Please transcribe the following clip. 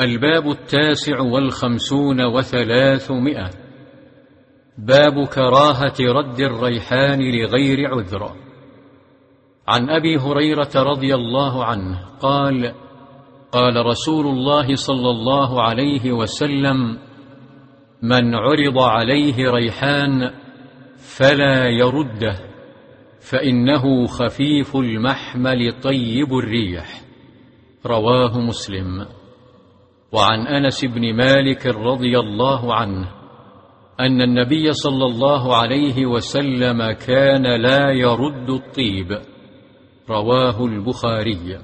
الباب التاسع والخمسون وثلاثمائة. باب كراهة رد الريحان لغير عذر. عن أبي هريرة رضي الله عنه قال قال رسول الله صلى الله عليه وسلم من عرض عليه ريحان فلا يرده فإنه خفيف المحمل طيب الريح. رواه مسلم. وعن أنس بن مالك رضي الله عنه أن النبي صلى الله عليه وسلم كان لا يرد الطيب. رواه البخاري.